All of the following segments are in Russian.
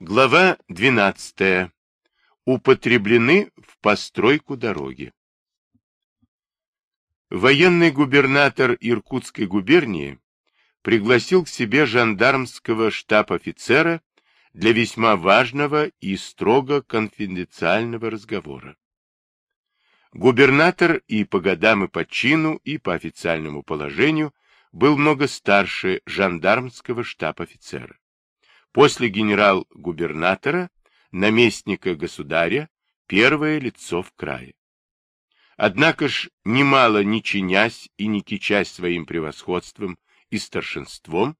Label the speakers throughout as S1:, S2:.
S1: Глава 12. Употреблены в постройку дороги. Военный губернатор Иркутской губернии пригласил к себе жандармского штаб-офицера для весьма важного и строго конфиденциального разговора. Губернатор и по годам и по чину, и по официальному положению был много старше жандармского штаб-офицера. После генерал-губернатора, наместника государя, первое лицо в крае. Однако ж, немало не чинясь и не кичась своим превосходством и старшинством,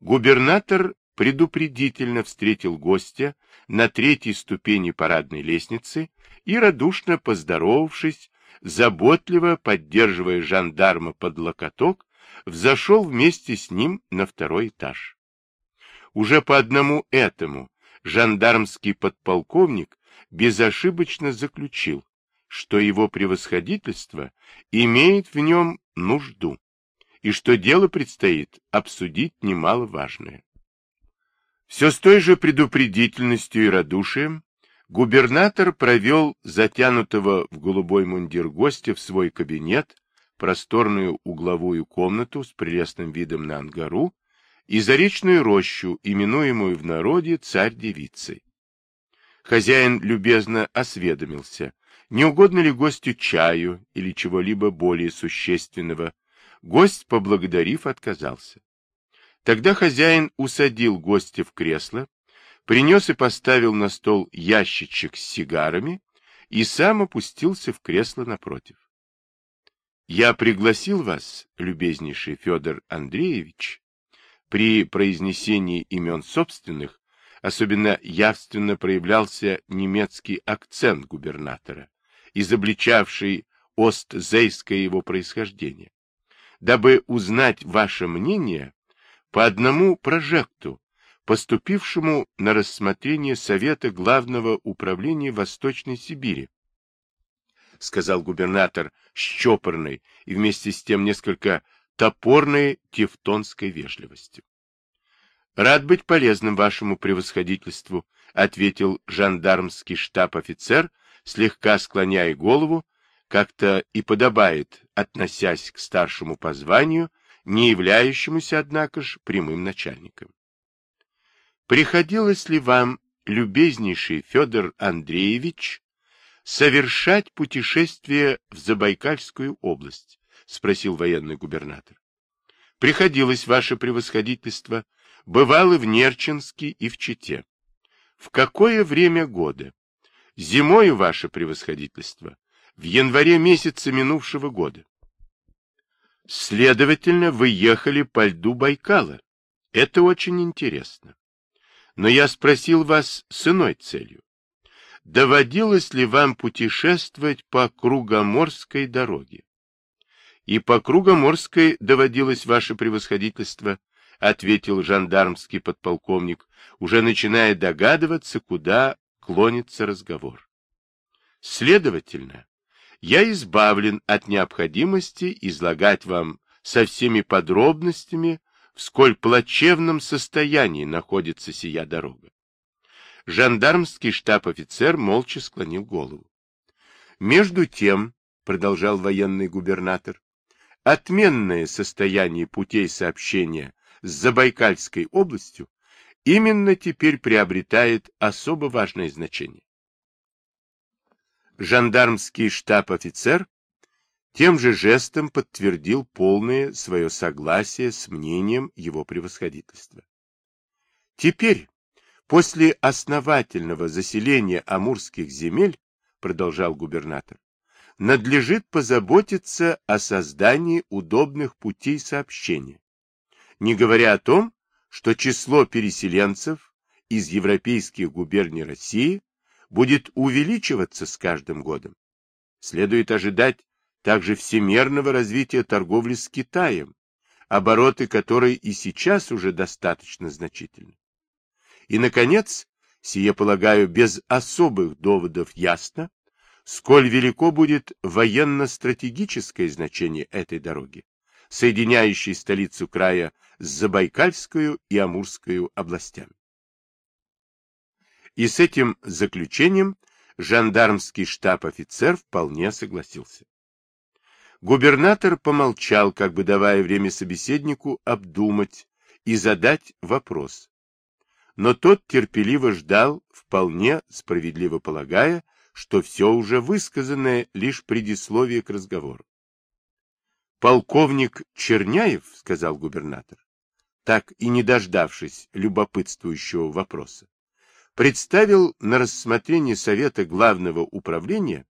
S1: губернатор предупредительно встретил гостя на третьей ступени парадной лестницы и, радушно поздоровавшись, заботливо поддерживая жандарма под локоток, взошел вместе с ним на второй этаж. Уже по одному этому жандармский подполковник безошибочно заключил, что его превосходительство имеет в нем нужду, и что дело предстоит обсудить немаловажное. Все с той же предупредительностью и радушием губернатор провел затянутого в голубой мундир гостя в свой кабинет, просторную угловую комнату с прелестным видом на ангару, и заречную рощу, именуемую в народе царь-девицей. Хозяин любезно осведомился, не угодно ли гостю чаю или чего-либо более существенного. Гость, поблагодарив, отказался. Тогда хозяин усадил гостя в кресло, принес и поставил на стол ящичек с сигарами и сам опустился в кресло напротив. Я пригласил вас, любезнейший Федор Андреевич, при произнесении имен собственных особенно явственно проявлялся немецкий акцент губернатора, изобличавший остзейское его происхождение. Дабы узнать ваше мнение по одному прожекту, поступившему на рассмотрение Совета Главного управления Восточной Сибири, сказал губернатор с чопорной и вместе с тем несколько топорной тевтонской вежливостью. «Рад быть полезным вашему превосходительству», — ответил жандармский штаб-офицер, слегка склоняя голову, как-то и подобает, относясь к старшему по званию, не являющемуся, однако ж, прямым начальником. «Приходилось ли вам, любезнейший Федор Андреевич, совершать путешествие в Забайкальскую область?» — спросил военный губернатор. — Приходилось, ваше превосходительство, бывало в Нерчинске и в Чите. В какое время года? Зимою, ваше превосходительство, в январе месяца минувшего года. Следовательно, вы ехали по льду Байкала. Это очень интересно. Но я спросил вас с иной целью. Доводилось ли вам путешествовать по Кругоморской дороге? И по Кругоморской доводилось ваше превосходительство, — ответил жандармский подполковник, уже начиная догадываться, куда клонится разговор. Следовательно, я избавлен от необходимости излагать вам со всеми подробностями, в сколь плачевном состоянии находится сия дорога. Жандармский штаб-офицер молча склонил голову. Между тем, — продолжал военный губернатор, отменное состояние путей сообщения с Забайкальской областью именно теперь приобретает особо важное значение. Жандармский штаб-офицер тем же жестом подтвердил полное свое согласие с мнением его превосходительства. Теперь, после основательного заселения амурских земель, продолжал губернатор, надлежит позаботиться о создании удобных путей сообщения, не говоря о том, что число переселенцев из европейских губерний России будет увеличиваться с каждым годом. Следует ожидать также всемерного развития торговли с Китаем, обороты которой и сейчас уже достаточно значительны. И, наконец, сие, полагаю, без особых доводов ясно, сколь велико будет военно-стратегическое значение этой дороги, соединяющей столицу края с Забайкальскую и Амурскую областями. И с этим заключением жандармский штаб-офицер вполне согласился. Губернатор помолчал, как бы давая время собеседнику обдумать и задать вопрос. Но тот терпеливо ждал, вполне справедливо полагая, что все уже высказанное лишь предисловие к разговору. «Полковник Черняев, — сказал губернатор, так и не дождавшись любопытствующего вопроса, представил на рассмотрение Совета Главного управления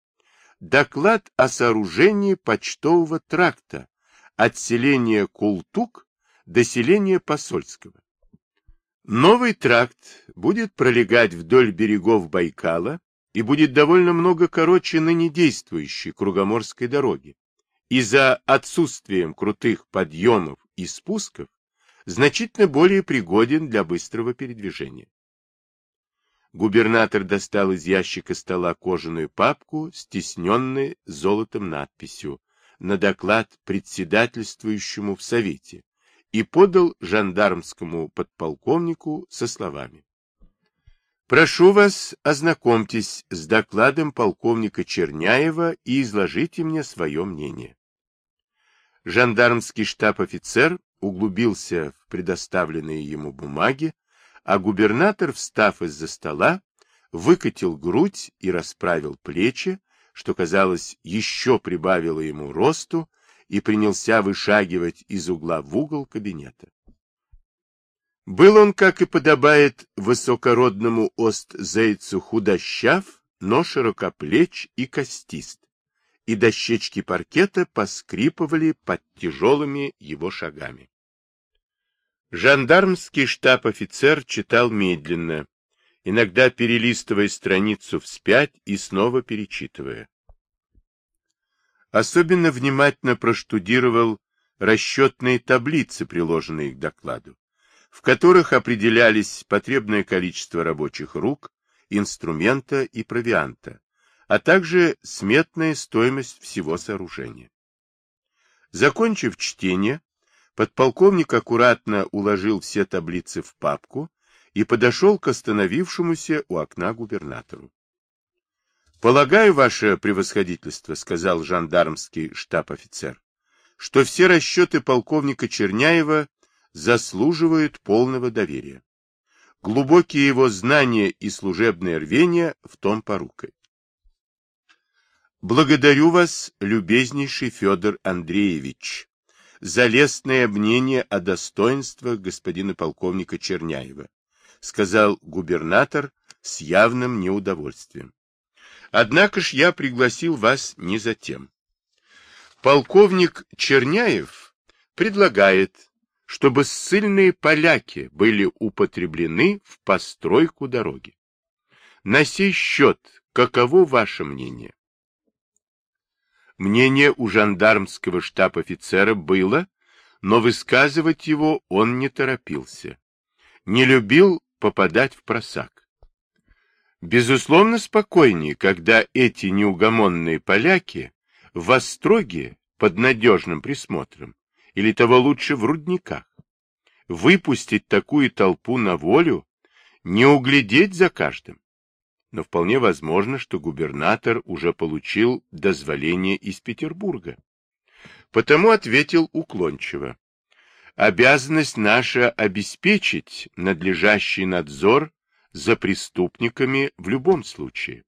S1: доклад о сооружении почтового тракта от селения Култук до селения Посольского. Новый тракт будет пролегать вдоль берегов Байкала и будет довольно много короче ныне действующей Кругоморской дороги. И за отсутствием крутых подъемов и спусков значительно более пригоден для быстрого передвижения. Губернатор достал из ящика стола кожаную папку, стесненной золотом надписью, на доклад председательствующему в Совете, и подал жандармскому подполковнику со словами. «Прошу вас, ознакомьтесь с докладом полковника Черняева и изложите мне свое мнение». Жандармский штаб-офицер углубился в предоставленные ему бумаги, а губернатор, встав из-за стола, выкатил грудь и расправил плечи, что, казалось, еще прибавило ему росту, и принялся вышагивать из угла в угол кабинета. Был он, как и подобает высокородному ост-зейцу, худощав, но широкоплеч и костист, и дощечки паркета поскрипывали под тяжелыми его шагами. Жандармский штаб-офицер читал медленно, иногда перелистывая страницу вспять и снова перечитывая. Особенно внимательно проштудировал расчетные таблицы, приложенные к докладу, в которых определялись потребное количество рабочих рук, инструмента и провианта, а также сметная стоимость всего сооружения. Закончив чтение, Подполковник аккуратно уложил все таблицы в папку и подошел к остановившемуся у окна губернатору. — Полагаю, ваше превосходительство, — сказал жандармский штаб-офицер, — что все расчеты полковника Черняева заслуживают полного доверия. Глубокие его знания и служебное рвение в том порукой. Благодарю вас, любезнейший Федор Андреевич, за лестное мнение о достоинствах господина полковника Черняева, сказал губернатор с явным неудовольствием. Однако ж я пригласил вас не за тем. Полковник Черняев предлагает, чтобы ссыльные поляки были употреблены в постройку дороги. На сей счет каково ваше мнение? Мнение у жандармского штаб-офицера было, но высказывать его он не торопился. Не любил попадать в просак. Безусловно, спокойнее, когда эти неугомонные поляки в Остроге под надежным присмотром, или того лучше в рудниках. Выпустить такую толпу на волю, не углядеть за каждым но вполне возможно, что губернатор уже получил дозволение из Петербурга. Потому ответил уклончиво. Обязанность наша обеспечить надлежащий надзор за преступниками в любом случае.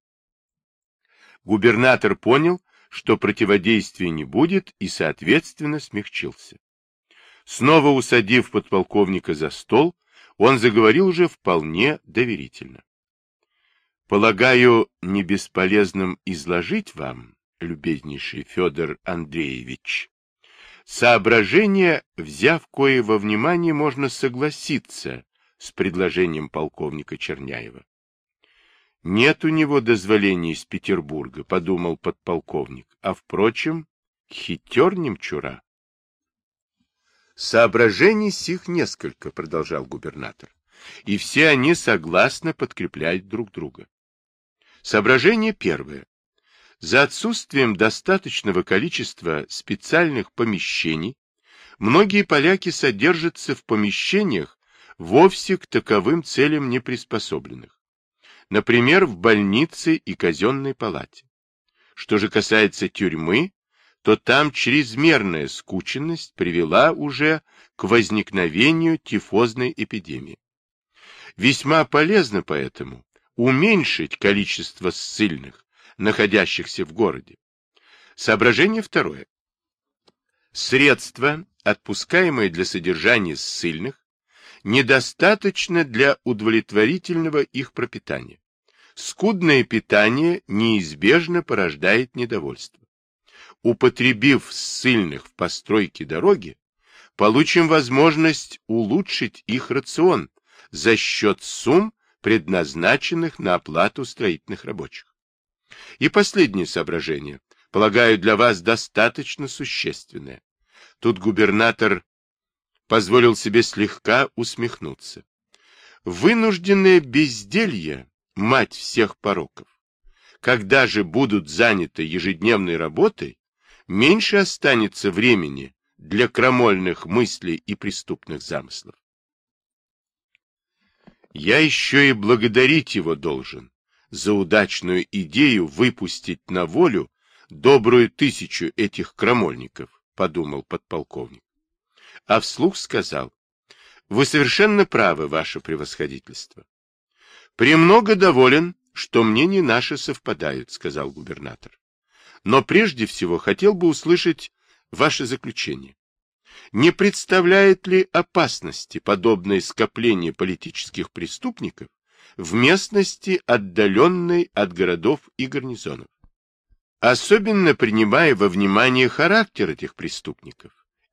S1: Губернатор понял, что противодействия не будет и, соответственно, смягчился. Снова усадив подполковника за стол, он заговорил уже вполне доверительно. Полагаю, не бесполезным изложить вам, любезнейший Федор Андреевич, соображение, взяв кое во внимание, можно согласиться с предложением полковника Черняева. Нет у него дозволения из Петербурга, подумал подполковник, а, впрочем, хитер немчура. Соображений сих несколько, продолжал губернатор, и все они согласно подкреплять друг друга. Соображение первое. За отсутствием достаточного количества специальных помещений, многие поляки содержатся в помещениях, вовсе к таковым целям не приспособленных. Например, в больнице и казенной палате. Что же касается тюрьмы, то там чрезмерная скученность привела уже к возникновению тифозной эпидемии. Весьма полезно поэтому уменьшить количество ссыльных, находящихся в городе. Соображение второе. Средства, отпускаемые для содержания ссыльных, недостаточно для удовлетворительного их пропитания. Скудное питание неизбежно порождает недовольство. Употребив ссыльных в постройке дороги, получим возможность улучшить их рацион за счет сумм, предназначенных на оплату строительных рабочих. И последнее соображение, полагаю, для вас достаточно существенное. Тут губернатор позволил себе слегка усмехнуться. Вынужденное безделье – мать всех пороков. Когда же будут заняты ежедневной работой, меньше останется времени для крамольных мыслей и преступных замыслов. Я еще и благодарить его должен за удачную идею выпустить на волю добрую тысячу этих крамольников, подумал подполковник. А вслух сказал, вы совершенно правы, ваше превосходительство. Премного доволен, что мнения наши совпадают, сказал губернатор. Но прежде всего хотел бы услышать ваше заключение не представляет ли опасности подобное скопление политических преступников в местности, отдаленной от городов и гарнизонов. Особенно принимая во внимание характер этих преступников,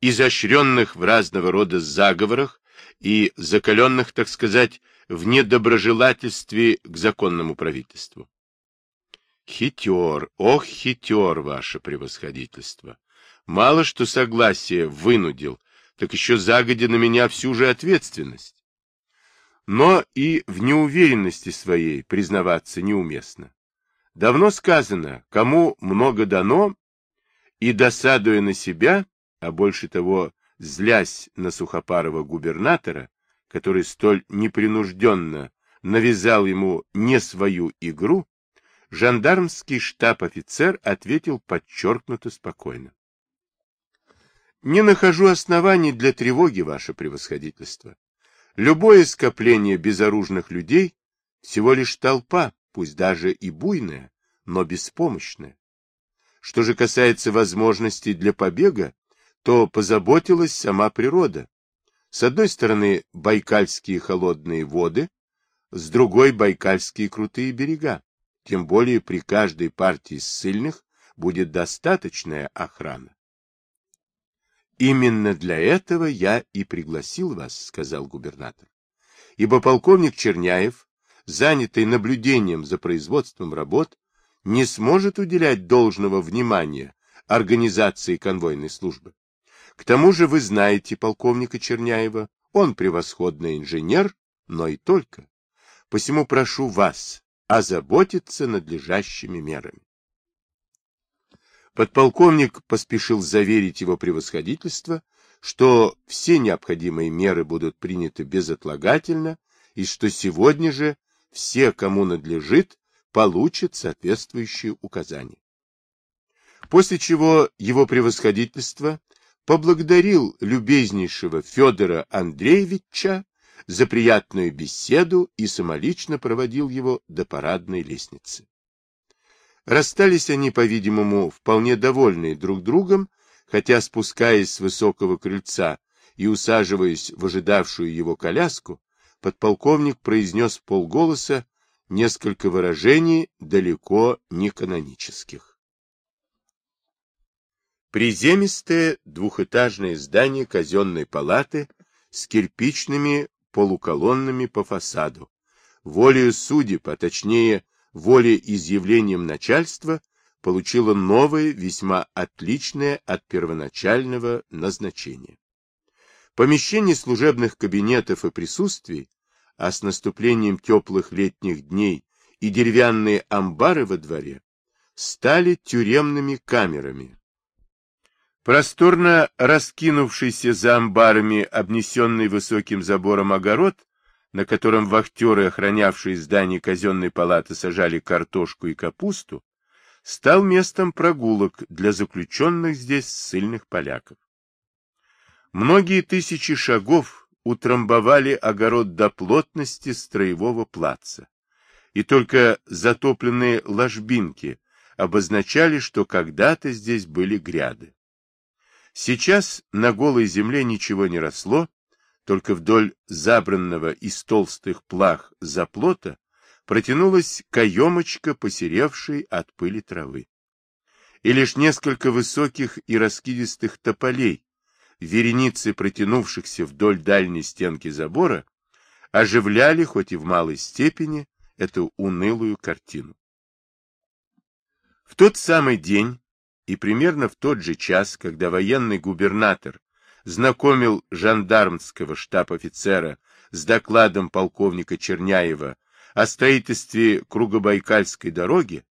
S1: изощренных в разного рода заговорах и закаленных, так сказать, в недоброжелательстве к законному правительству. Хитер, ох, хитер, ваше превосходительство! Мало что согласие вынудил, так еще загодя на меня всю же ответственность. Но и в неуверенности своей признаваться неуместно. Давно сказано, кому много дано, и досадуя на себя, а больше того, злясь на сухопарого губернатора, который столь непринужденно навязал ему не свою игру, жандармский штаб-офицер ответил подчеркнуто спокойно. Не нахожу оснований для тревоги, ваше превосходительство. Любое скопление безоружных людей — всего лишь толпа, пусть даже и буйная, но беспомощная. Что же касается возможностей для побега, то позаботилась сама природа. С одной стороны байкальские холодные воды, с другой байкальские крутые берега. Тем более при каждой партии ссыльных будет достаточная охрана. Именно для этого я и пригласил вас, сказал губернатор. Ибо полковник Черняев, занятый наблюдением за производством работ, не сможет уделять должного внимания организации конвойной службы. К тому же вы знаете полковника Черняева, он превосходный инженер, но и только. Посему прошу вас озаботиться надлежащими мерами. Подполковник поспешил заверить его превосходительство, что все необходимые меры будут приняты безотлагательно и что сегодня же все, кому надлежит, получат соответствующие указания. После чего его превосходительство поблагодарил любезнейшего Федора Андреевича за приятную беседу и самолично проводил его до парадной лестницы. Расстались они, по-видимому, вполне довольные друг другом, хотя, спускаясь с высокого крыльца и усаживаясь в ожидавшую его коляску, подполковник произнес полголоса несколько выражений далеко не канонических. Приземистое двухэтажное здание казенной палаты с кирпичными полуколоннами по фасаду, волею судеб, а точнее волеизъявлением начальства получила новое, весьма отличное от первоначального назначения. Помещение служебных кабинетов и присутствий, а с наступлением теплых летних дней и деревянные амбары во дворе, стали тюремными камерами. Просторно раскинувшийся за амбарами, обнесенный высоким забором огород, на котором вахтеры, охранявшие здание казенной палаты, сажали картошку и капусту, стал местом прогулок для заключенных здесь ссыльных поляков. Многие тысячи шагов утрамбовали огород до плотности строевого плаца, и только затопленные ложбинки обозначали, что когда-то здесь были гряды. Сейчас на голой земле ничего не росло, только вдоль забранного из толстых плах заплота протянулась каемочка, посеревшей от пыли травы. И лишь несколько высоких и раскидистых тополей, вереницы протянувшихся вдоль дальней стенки забора, оживляли, хоть и в малой степени, эту унылую картину. В тот самый день и примерно в тот же час, когда военный губернатор знакомил жандармского штаб-офицера с докладом полковника Черняева о строительстве Кругобайкальской дороги,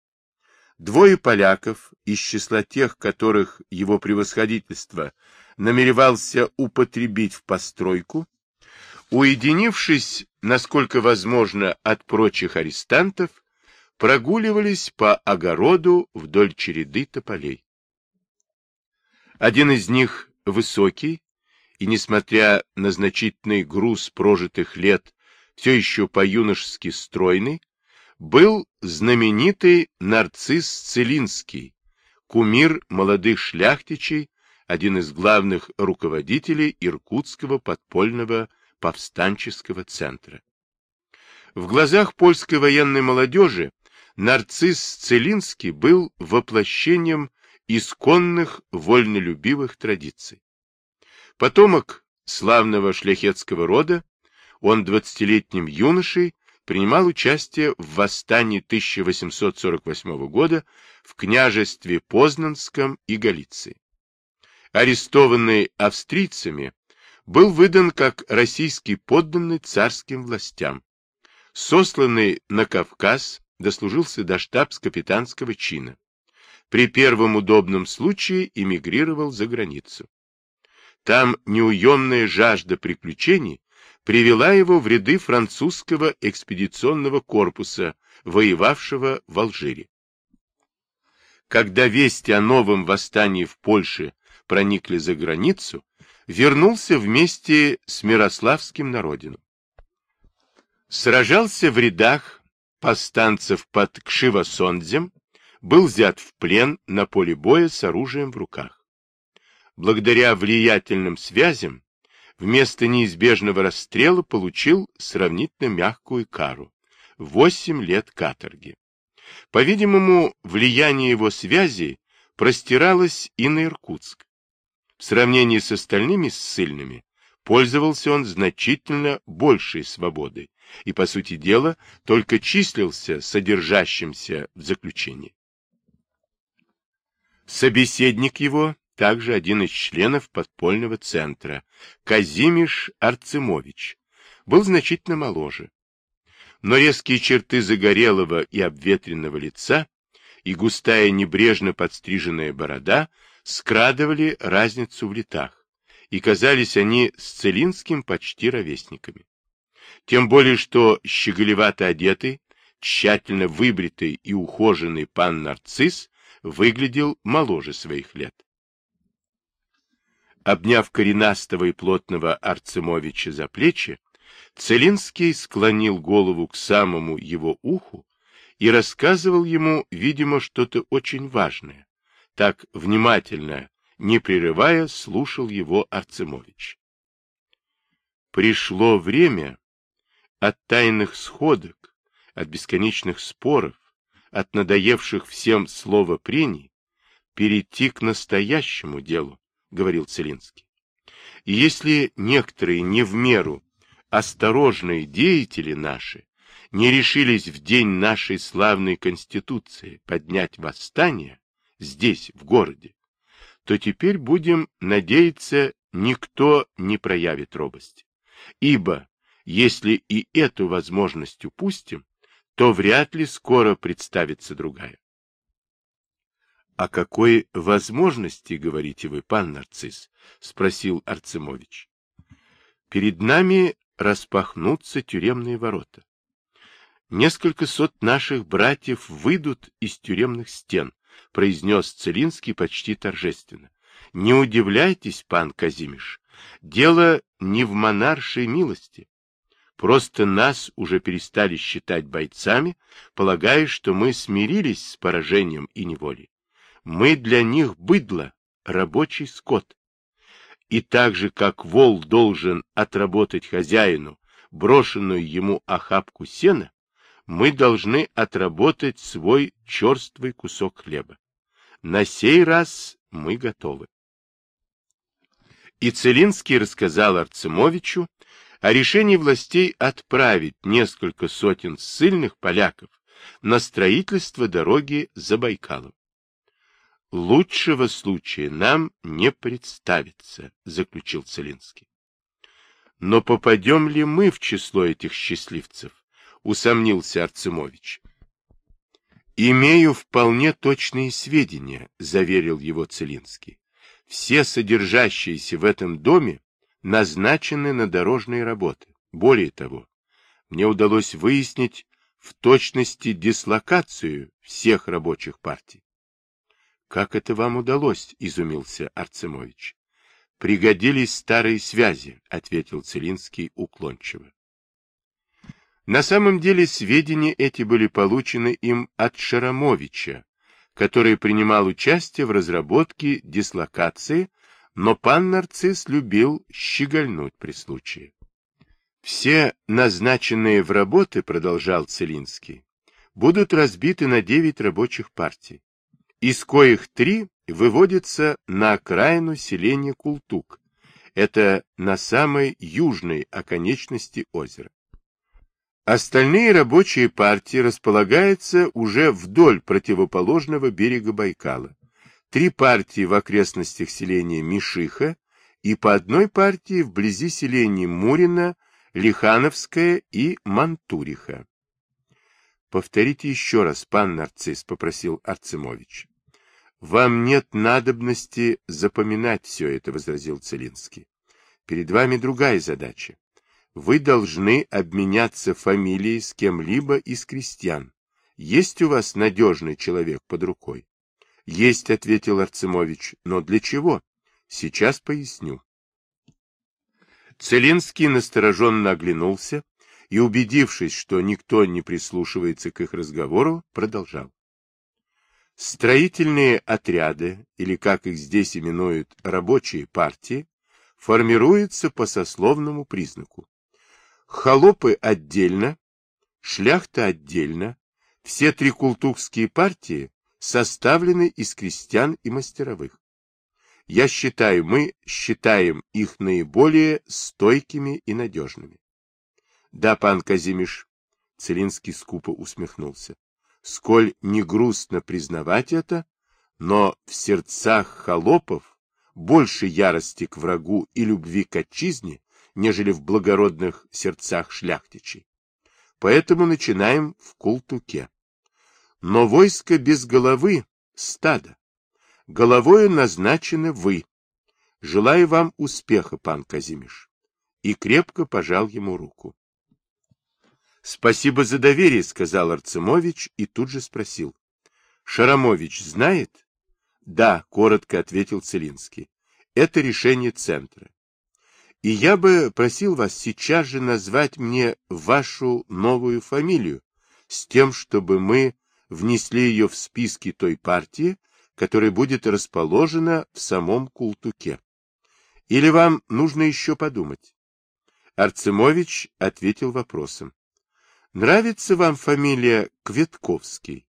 S1: двое поляков из числа тех, которых его превосходительство намеревался употребить в постройку, уединившись, насколько возможно, от прочих арестантов, прогуливались по огороду вдоль череды тополей. Один из них высокий и, несмотря на значительный груз прожитых лет, все еще по-юношески стройный, был знаменитый нарцисс Целинский, кумир молодых шляхтичей, один из главных руководителей Иркутского подпольного повстанческого центра. В глазах польской военной молодежи нарцисс Целинский был воплощением исконных вольнолюбивых традиций. Потомок славного шляхетского рода, он двадцатилетним юношей принимал участие в восстании 1848 года в княжестве Познанском и Галиции. Арестованный австрийцами, был выдан как российский подданный царским властям. Сосланный на Кавказ, дослужился до штабс-капитанского чина при первом удобном случае эмигрировал за границу. Там неуемная жажда приключений привела его в ряды французского экспедиционного корпуса, воевавшего в Алжире. Когда вести о новом восстании в Польше проникли за границу, вернулся вместе с Мирославским на родину. Сражался в рядах повстанцев под Кшивосондзем, был взят в плен на поле боя с оружием в руках. Благодаря влиятельным связям, вместо неизбежного расстрела получил сравнительно мягкую кару – 8 лет каторги. По-видимому, влияние его связей простиралось и на Иркутск. В сравнении с остальными ссыльными пользовался он значительно большей свободой и, по сути дела, только числился содержащимся в заключении. Собеседник его, также один из членов подпольного центра, Казимиш Арцемович, был значительно моложе. Но резкие черты загорелого и обветренного лица и густая небрежно подстриженная борода скрадывали разницу в летах, и казались они с Целинским почти ровесниками. Тем более, что щеголевато одетый, тщательно выбритый и ухоженный пан Нарцисс выглядел моложе своих лет. Обняв коренастого и плотного Арцемовича за плечи, Целинский склонил голову к самому его уху и рассказывал ему, видимо, что-то очень важное. Так внимательно, не прерывая, слушал его Арцемович. Пришло время от тайных сходок, от бесконечных споров, от надоевших всем слова прений, перейти к настоящему делу, — говорил Целинский. И если некоторые не в меру осторожные деятели наши не решились в день нашей славной Конституции поднять восстание здесь, в городе, то теперь будем надеяться, никто не проявит робости. Ибо, если и эту возможность упустим, то вряд ли скоро представится другая. — О какой возможности, говорите вы, пан Нарцисс? — спросил Арцемович. — Перед нами распахнутся тюремные ворота. Несколько сот наших братьев выйдут из тюремных стен, произнес Целинский почти торжественно. Не удивляйтесь, пан Казимиш, дело не в монаршей милости. Просто нас уже перестали считать бойцами, полагая, что мы смирились с поражением и неволей. Мы для них быдло, рабочий скот. И так же, как вол должен отработать хозяину брошенную ему охапку сена, мы должны отработать свой черствый кусок хлеба. На сей раз мы готовы. И Целинский рассказал Арцемовичу о решении властей отправить несколько сотен ссыльных поляков на строительство дороги за Байкалом. «Лучшего случая нам не представится», — заключил Целинский. «Но попадем ли мы в число этих счастливцев?» — усомнился Арцемович. «Имею вполне точные сведения», — заверил его Целинский. «Все содержащиеся в этом доме назначены на дорожные работы. Более того, мне удалось выяснить в точности дислокацию всех рабочих партий. «Как это вам удалось?» — изумился Арцемович. «Пригодились старые связи», — ответил Целинский уклончиво. На самом деле сведения эти были получены им от Шарамовича, который принимал участие в разработке дислокации, но пан Нарцисс любил щегольнуть при случае. Все назначенные в работы, продолжал Целинский, будут разбиты на девять рабочих партий, из коих три выводятся на окраину селения Култук, это на самой южной оконечности озера. Остальные рабочие партии располагаются уже вдоль противоположного берега Байкала. Три партии в окрестностях селения Мишиха и по одной партии вблизи селений Мурина, Лихановская и Мантуриха. Повторите еще раз, пан Нарцисс, попросил Арцемович. Вам нет надобности запоминать все это, возразил Целинский. Перед вами другая задача вы должны обменяться фамилией с кем-либо из крестьян. Есть у вас надежный человек под рукой? Есть, ответил Арцемович, но для чего? Сейчас поясню. Целинский настороженно оглянулся и, убедившись, что никто не прислушивается к их разговору, продолжал. Строительные отряды, или как их здесь именуют рабочие партии, формируются по сословному признаку. Холопы отдельно, шляхта отдельно, все три култукские партии составлены из крестьян и мастеровых. Я считаю, мы считаем их наиболее стойкими и надежными. Да, пан Казимиш, Целинский скупо усмехнулся, сколь не грустно признавать это, но в сердцах холопов больше ярости к врагу и любви к отчизне, нежели в благородных сердцах шляхтичей. Поэтому начинаем в Култуке. Но войско без головы — стадо. Головою назначены вы. Желаю вам успеха, пан Казимиш. И крепко пожал ему руку. — Спасибо за доверие, — сказал Арцемович и тут же спросил. — Шарамович знает? — Да, — коротко ответил Целинский. — Это решение центра. И я бы просил вас сейчас же назвать мне вашу новую фамилию, с тем, чтобы мы внесли ее в списки той партии, которая будет расположена в самом Култуке. Или вам нужно еще подумать? Арцемович ответил вопросом. Нравится вам фамилия Кветковский?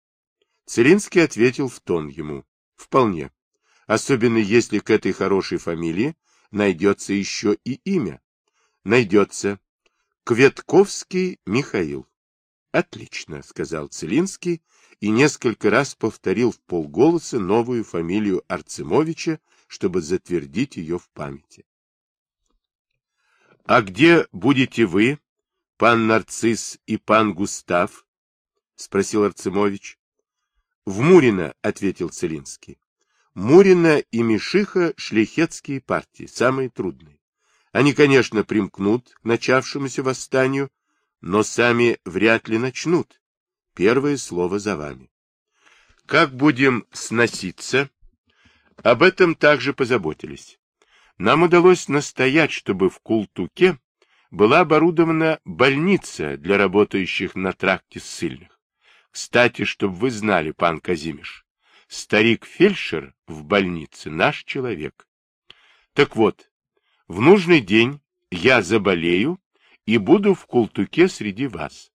S1: Целинский ответил в тон ему. Вполне. Особенно если к этой хорошей фамилии найдется еще и имя. Найдется. Кветковский Михаил. Отлично, сказал Целинский и несколько раз повторил в полголоса новую фамилию Арцемовича, чтобы затвердить ее в памяти. А где будете вы, пан Нарцисс и пан Густав? спросил Арцемович. В Мурино, ответил Целинский. Мурина и Мишиха – шляхетские партии, самые трудные. Они, конечно, примкнут к начавшемуся восстанию, но сами вряд ли начнут. Первое слово за вами. Как будем сноситься? Об этом также позаботились. Нам удалось настоять, чтобы в Култуке была оборудована больница для работающих на тракте ссыльных. Кстати, чтобы вы знали, пан Казимиш, старик-фельдшер в больнице наш человек. Так вот, в нужный день я заболею и буду в Култуке среди вас.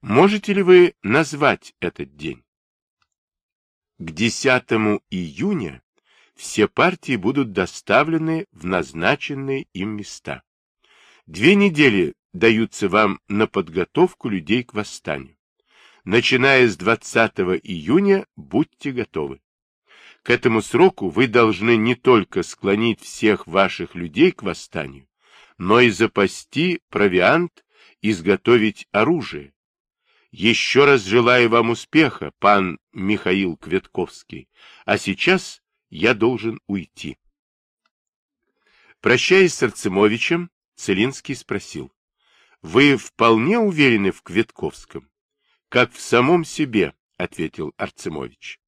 S1: Можете ли вы назвать этот день? К 10 июня все партии будут доставлены в назначенные им места. Две недели даются вам на подготовку людей к восстанию. Начиная с 20 июня будьте готовы. К этому сроку вы должны не только склонить всех ваших людей к восстанию, но и запасти провиант, изготовить оружие. Еще раз желаю вам успеха, пан Михаил Кветковский, а сейчас я должен уйти. Прощаясь с Арцемовичем, Целинский спросил, «Вы вполне уверены в Кветковском?» «Как в самом себе», — ответил Арцемович.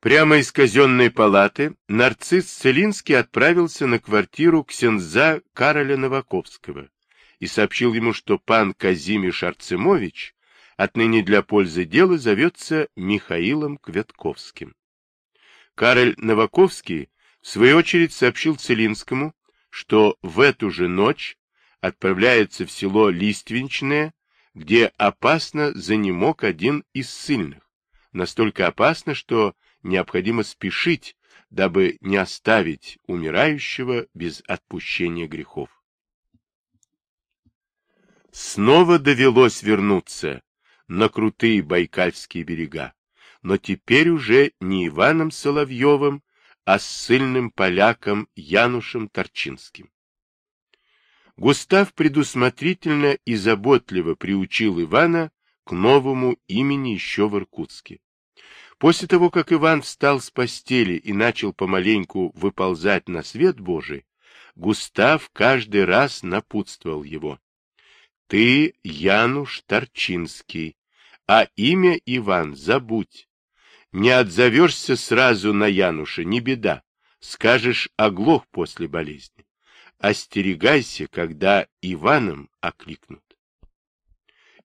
S1: Прямо из казенной палаты нарцисс Целинский отправился на квартиру ксенза Кароля Новаковского и сообщил ему, что пан Казимиш Арцемович отныне для пользы дела зовется Михаилом Кветковским. Кароль Новаковский, в свою очередь, сообщил Целинскому, что в эту же ночь отправляется в село Лиственничное, где опасно занемог один из сильных. Настолько опасно, что необходимо спешить, дабы не оставить умирающего без отпущения грехов. Снова довелось вернуться на крутые Байкальские берега, но теперь уже не Иваном Соловьевым, а ссыльным поляком Янушем Торчинским. Густав предусмотрительно и заботливо приучил Ивана к новому имени еще в Иркутске. После того, как Иван встал с постели и начал помаленьку выползать на свет Божий, Густав каждый раз напутствовал его. «Ты Януш Торчинский, а имя Иван забудь. Не отзовешься сразу на Януша, не беда. Скажешь, оглох после болезни. Остерегайся, когда Иваном окликнут.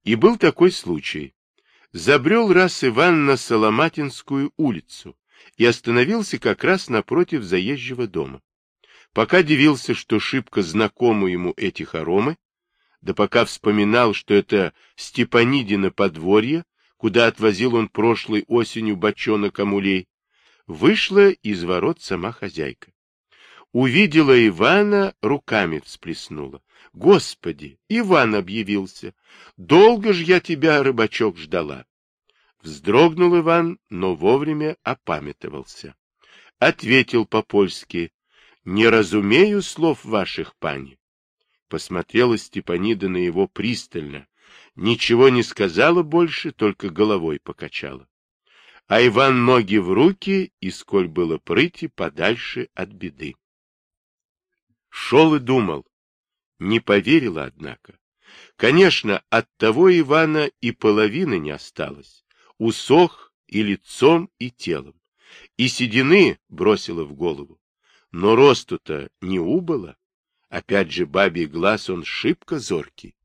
S1: И был такой случай. Забрел раз Иван на Соломатинскую улицу и остановился как раз напротив заезжего дома. Пока дивился, что шибко знакомы ему эти хоромы, да пока вспоминал, что это Степанидино подворье, куда отвозил он прошлой осенью бочонок амулей, вышла из ворот сама хозяйка. Увидела Ивана, руками всплеснула. Господи, Иван объявился. Долго ж я тебя, рыбачок, ждала. Вздрогнул Иван, но вовремя опамятовался. Ответил по-польски. Не разумею слов ваших, пани. Посмотрела Степанида на его пристально, ничего не сказала больше, только головой покачала. А Иван ноги в руки, и сколь было прыти, подальше от беды. Шел и думал. Не поверила, однако. Конечно, от того Ивана и половины не осталось. Усох и лицом, и телом. И седины бросила в голову. Но росту-то не убыло. Опять же, бабий глаз он шибко зоркий.